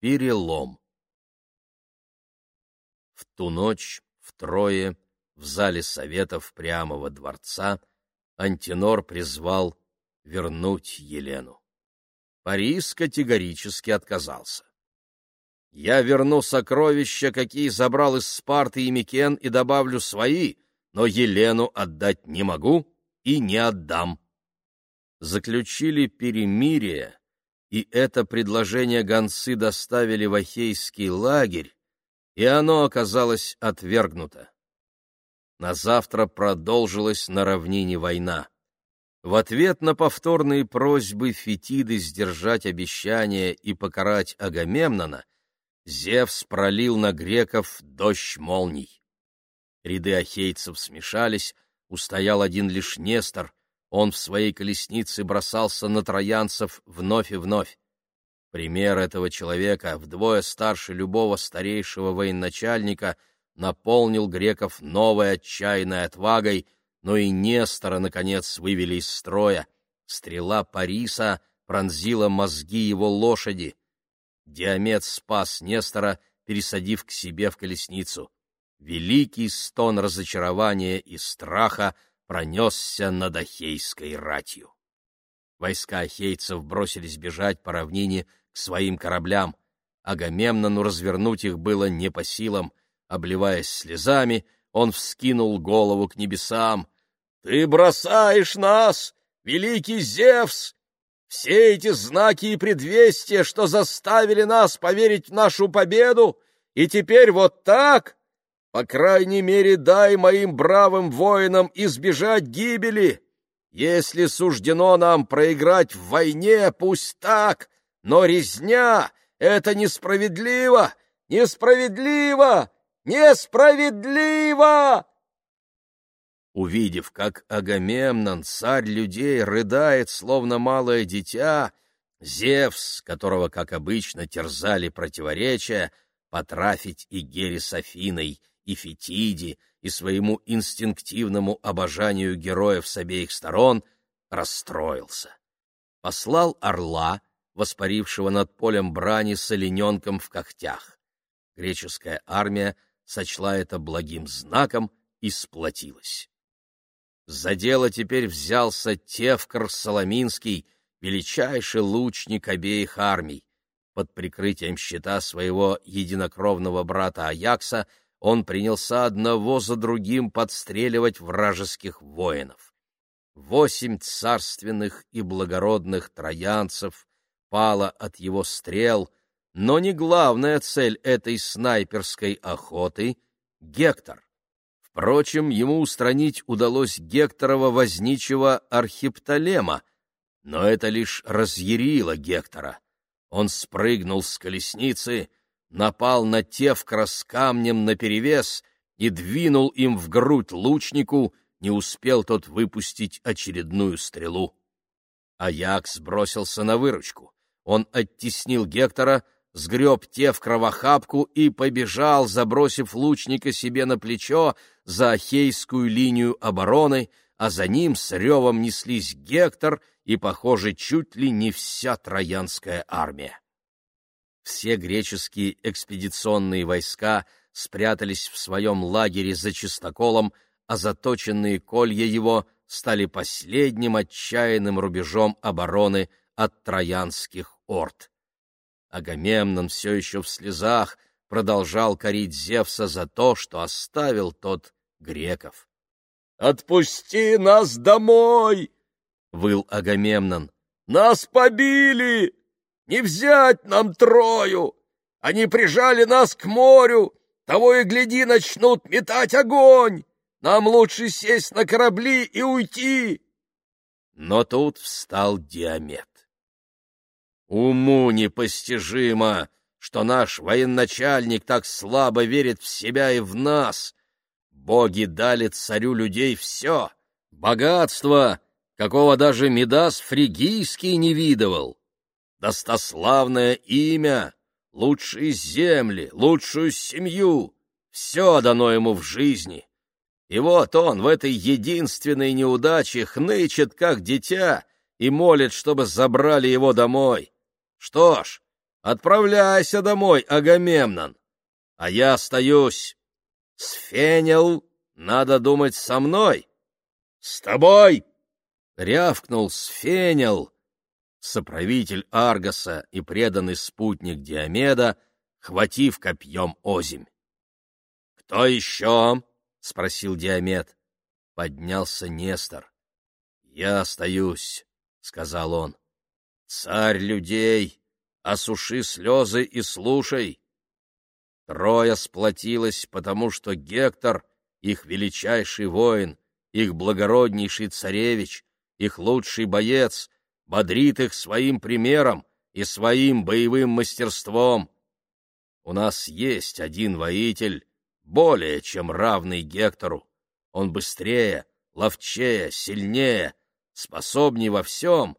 Перелом. В ту ночь втрое в зале советов прямого дворца Антинор призвал вернуть Елену. Парис категорически отказался. «Я верну сокровища, какие забрал из Спарты и Микен, и добавлю свои, но Елену отдать не могу и не отдам». Заключили перемирие, и это предложение гонцы доставили в Ахейский лагерь, и оно оказалось отвергнуто. На завтра продолжилась на равнине война. В ответ на повторные просьбы Фетиды сдержать обещание и покарать Агамемнона, Зевс пролил на греков дождь молний. Ряды ахейцев смешались, устоял один лишь Нестор, он в своей колеснице бросался на троянцев вновь и вновь. Пример этого человека, вдвое старше любого старейшего военачальника, наполнил греков новой отчаянной отвагой, но и Нестора, наконец, вывели из строя. Стрела Париса пронзила мозги его лошади. Диамет спас Нестора, пересадив к себе в колесницу. Великий стон разочарования и страха — пронесся над Ахейской ратью. Войска ахейцев бросились бежать по равнине к своим кораблям. Агамемнону развернуть их было не по силам. Обливаясь слезами, он вскинул голову к небесам. «Ты бросаешь нас, великий Зевс! Все эти знаки и предвестия, что заставили нас поверить в нашу победу, и теперь вот так по крайней мере, дай моим бравым воинам избежать гибели. Если суждено нам проиграть в войне, пусть так, но резня — это несправедливо, несправедливо, несправедливо!» Увидев, как Агамемнон, царь людей, рыдает, словно малое дитя, Зевс, которого, как обычно, терзали противоречия, потрафить и Гере с Афиной, и Фетиде, и своему инстинктивному обожанию героев с обеих сторон, расстроился. Послал орла, воспарившего над полем брани с олененком в когтях. Греческая армия сочла это благим знаком и сплотилась. За дело теперь взялся Тевкр Соломинский, величайший лучник обеих армий. Под прикрытием щита своего единокровного брата Аякса он принялся одного за другим подстреливать вражеских воинов. Восемь царственных и благородных троянцев пало от его стрел, но не главная цель этой снайперской охоты — Гектор. Впрочем, ему устранить удалось Гекторова возничего Архиптолема, но это лишь разъярило Гектора. Он спрыгнул с колесницы — напал на Тевкра с камнем наперевес и двинул им в грудь лучнику, не успел тот выпустить очередную стрелу. Аякс бросился на выручку. Он оттеснил Гектора, сгреб Тевкра в охапку и побежал, забросив лучника себе на плечо за Ахейскую линию обороны, а за ним с ревом неслись Гектор и, похоже, чуть ли не вся троянская армия все греческие экспедиционные войска спрятались в своем лагере за чистоколом, а заточенные колья его стали последним отчаянным рубежом обороны от троянских орд. Агамемнон все еще в слезах продолжал корить Зевса за то, что оставил тот греков. «Отпусти нас домой!» — выл Агамемнон. «Нас побили! Не взять нам Трою! Они прижали нас к морю, того и гляди, начнут метать огонь! Нам лучше сесть на корабли и уйти!» Но тут встал Диамет. «Уму непостижимо, что наш военачальник так слабо верит в себя и в нас. Боги дали царю людей все, богатство, какого даже Медас Фригийский не видывал достославное имя, лучшие земли, лучшую семью. Все дано ему в жизни. И вот он в этой единственной неудаче хнычет, как дитя, и молит, чтобы забрали его домой. Что ж, Отправляйся домой, Агамемнон, а я остаюсь. Сфенил, надо думать, со мной. — С тобой! — рявкнул Сфенил, соправитель Аргоса и преданный спутник Диомеда, хватив копьем озимь. — Кто еще? — спросил Диомед. Поднялся Нестор. — Я остаюсь, — сказал он. — Царь людей, осуши слезы и слушай. Троя сплотилась, потому что Гектор, их величайший воин, их благороднейший царевич, их лучший боец, бодрит их своим примером и своим боевым мастерством. У нас есть один воитель, более чем равный Гектору. Он быстрее, ловчее, сильнее, способней во всем,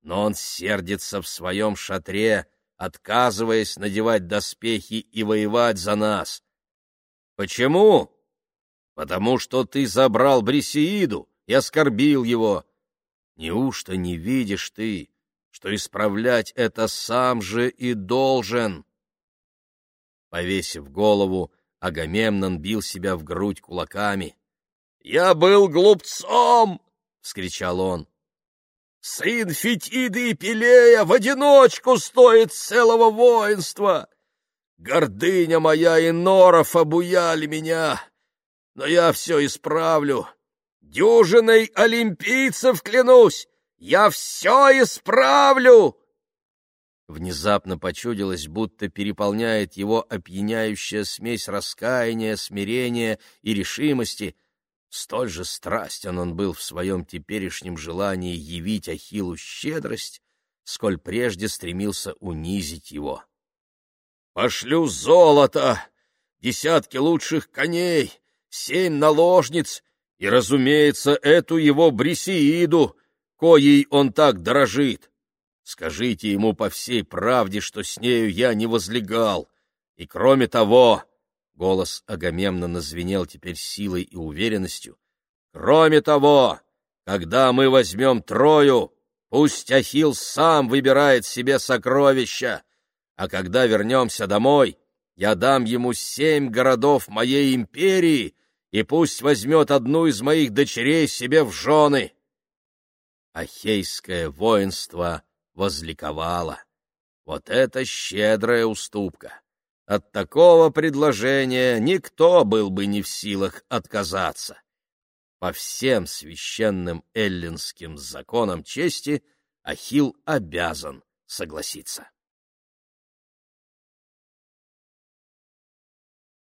но он сердится в своем шатре, отказываясь надевать доспехи и воевать за нас. Почему? Потому что ты забрал Брисеиду и оскорбил его. Неужто не видишь ты, что исправлять это сам же и должен? Повесив голову, Агамемнон бил себя в грудь кулаками. — Я был глупцом! — вскричал он. — Сын Фетиды и Пелея в одиночку стоит целого воинства! Гордыня моя и норов обуяли меня, но я все исправлю. Дюжиной олимпийцев клянусь, я все исправлю!» Внезапно почудилось, будто переполняет его опьяняющая смесь раскаяния, смирения и решимости. Столь же страстен он был в своем теперешнем желании явить Ахиллу щедрость, сколь прежде стремился унизить его. «Пошлю золото, десятки лучших коней, семь наложниц и, разумеется, эту его Брисеиду, коей он так дорожит. Скажите ему по всей правде, что с нею я не возлегал. И кроме того, — голос Агамемнона звенел теперь силой и уверенностью, — кроме того, когда мы возьмем Трою, пусть Ахилл сам выбирает себе сокровища, а когда вернемся домой, я дам ему семь городов моей империи, и пусть возьмет одну из моих дочерей себе в жены. Ахейское воинство — возликовала. Вот это щедрая уступка! От такого предложения никто был бы не в силах отказаться. По всем священным эллинским законам чести Ахилл обязан согласиться.